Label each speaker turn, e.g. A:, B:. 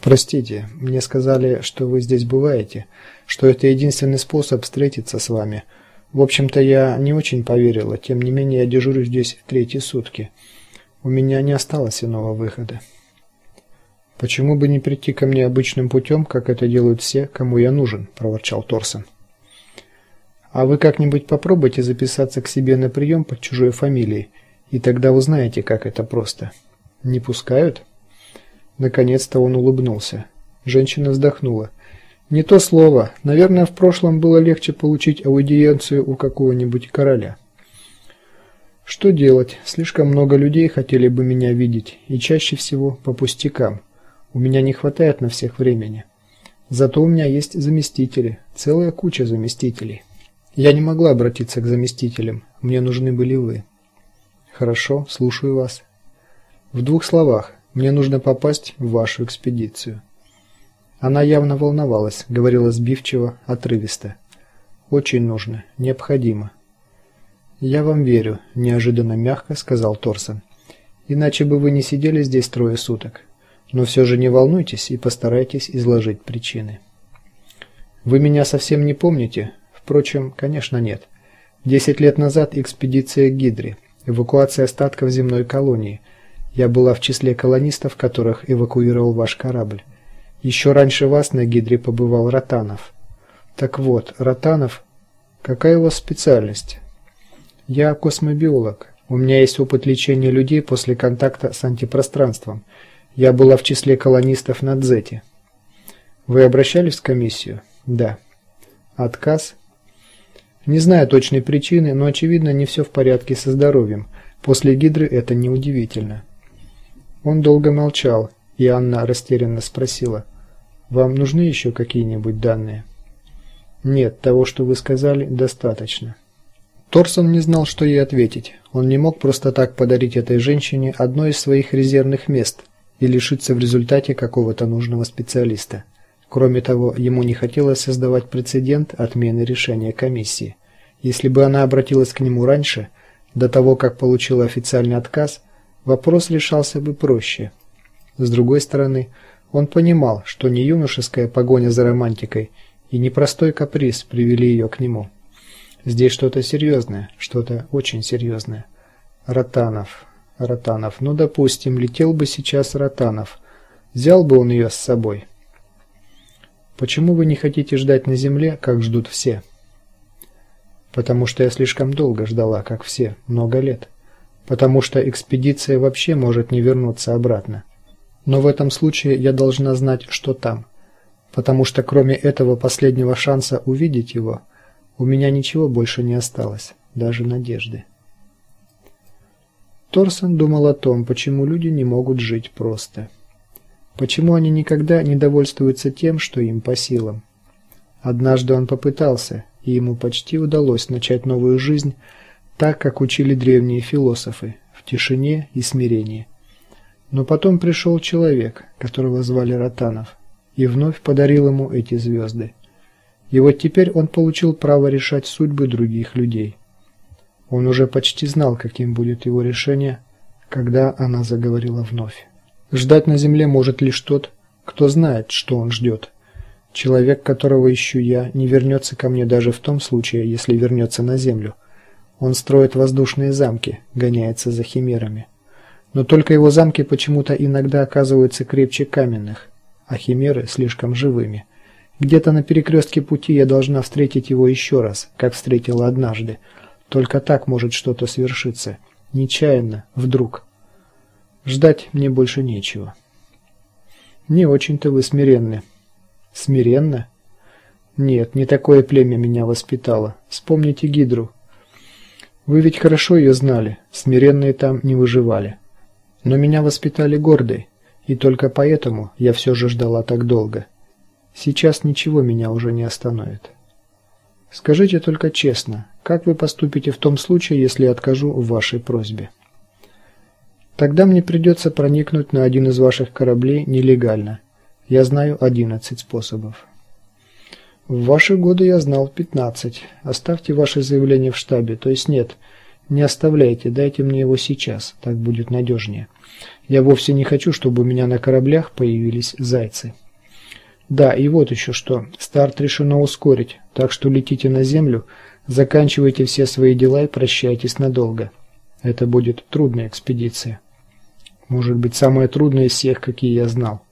A: Простите, мне сказали, что вы здесь бываете, что это единственный способ встретиться с вами. В общем-то, я не очень поверила, тем не менее я дежурю здесь третьи сутки. У меня не осталось иного выхода. Почему бы не прийти ко мне обычным путем, как это делают все, кому я нужен, проворчал Торсон. А вы как-нибудь попробуйте записаться к себе на прием под чужой фамилией, и тогда узнаете, как это просто. Не пускают? Наконец-то он улыбнулся. Женщина вздохнула. Не то слово. Наверное, в прошлом было легче получить аудиенцию у какого-нибудь короля. Что делать? Слишком много людей хотели бы меня видеть, и чаще всего по пустякам. У меня не хватает на всех времени. Зато у меня есть заместители, целая куча заместителей. Я не могла обратиться к заместителям. Мне нужны были вы. Хорошо, слушаю вас. В двух словах. Мне нужно попасть в вашу экспедицию. Она явно волновалась, говорила сбивчиво, отрывисто. Очень нужно, необходимо. Я вам верю, неожиданно мягко сказал Торсон. Иначе бы вы не сидели здесь трое суток. Но все же не волнуйтесь и постарайтесь изложить причины. Вы меня совсем не помните? Впрочем, конечно, нет. Десять лет назад экспедиция к эвакуация остатков земной колонии. Я была в числе колонистов, которых эвакуировал ваш корабль. Еще раньше вас на Гидре побывал Ротанов. Так вот, Ротанов, какая у вас специальность? Я космобиолог. У меня есть опыт лечения людей после контакта с антипространством. Я была в числе колонистов на Дзете. Вы обращались в комиссию? Да. Отказ? Не знаю точной причины, но очевидно, не все в порядке со здоровьем. После гидры это неудивительно. Он долго молчал, и Анна растерянно спросила: вам нужны еще какие-нибудь данные? Нет, того, что вы сказали, достаточно. Торсон не знал, что ей ответить. Он не мог просто так подарить этой женщине одно из своих резервных мест и лишиться в результате какого-то нужного специалиста. Кроме того, ему не хотелось создавать прецедент отмены решения комиссии. Если бы она обратилась к нему раньше, до того, как получила официальный отказ, вопрос решался бы проще. С другой стороны, он понимал, что не юношеская погоня за романтикой и не простой каприз привели ее к нему. Здесь что-то серьезное, что-то очень серьезное. Ротанов, Ротанов. Ну, допустим, летел бы сейчас Ротанов. Взял бы он ее с собой. Почему вы не хотите ждать на земле, как ждут все? Потому что я слишком долго ждала, как все, много лет. Потому что экспедиция вообще может не вернуться обратно. Но в этом случае я должна знать, что там, потому что кроме этого последнего шанса увидеть его, у меня ничего больше не осталось, даже надежды. Торсон думал о том, почему люди не могут жить просто. Почему они никогда не довольствуются тем, что им по силам. Однажды он попытался, и ему почти удалось начать новую жизнь так, как учили древние философы, в тишине и смирении. Но потом пришел человек, которого звали Ротанов, и вновь подарил ему эти звезды. И вот теперь он получил право решать судьбы других людей. Он уже почти знал, каким будет его решение, когда она заговорила вновь. Ждать на земле может лишь тот, кто знает, что он ждет. Человек, которого ищу я, не вернется ко мне даже в том случае, если вернется на землю. Он строит воздушные замки, гоняется за химерами. Но только его замки почему-то иногда оказываются крепче каменных, а химеры слишком живыми. Где-то на перекрестке пути я должна встретить его еще раз, как встретила однажды. Только так может что-то свершиться, нечаянно, вдруг. Ждать мне больше нечего. Не очень-то вы смиренны. Смиренно? Нет, не такое племя меня воспитало. Вспомните Гидру. Вы ведь хорошо ее знали. Смиренные там не выживали. Но меня воспитали гордой, и только поэтому я все же ждала так долго. Сейчас ничего меня уже не остановит. Скажите только честно, как вы поступите в том случае, если я откажу в вашей просьбе? Тогда мне придется проникнуть на один из ваших кораблей нелегально. Я знаю 11 способов. В ваши годы я знал 15. Оставьте ваше заявление в штабе, то есть нет. Не оставляйте, дайте мне его сейчас, так будет надежнее. Я вовсе не хочу, чтобы у меня на кораблях появились зайцы. Да, и вот еще что. Старт решено ускорить, так что летите на землю, заканчивайте все свои дела и прощайтесь надолго. Это будет трудная экспедиция. Может быть, самая трудная из всех, какие я знал.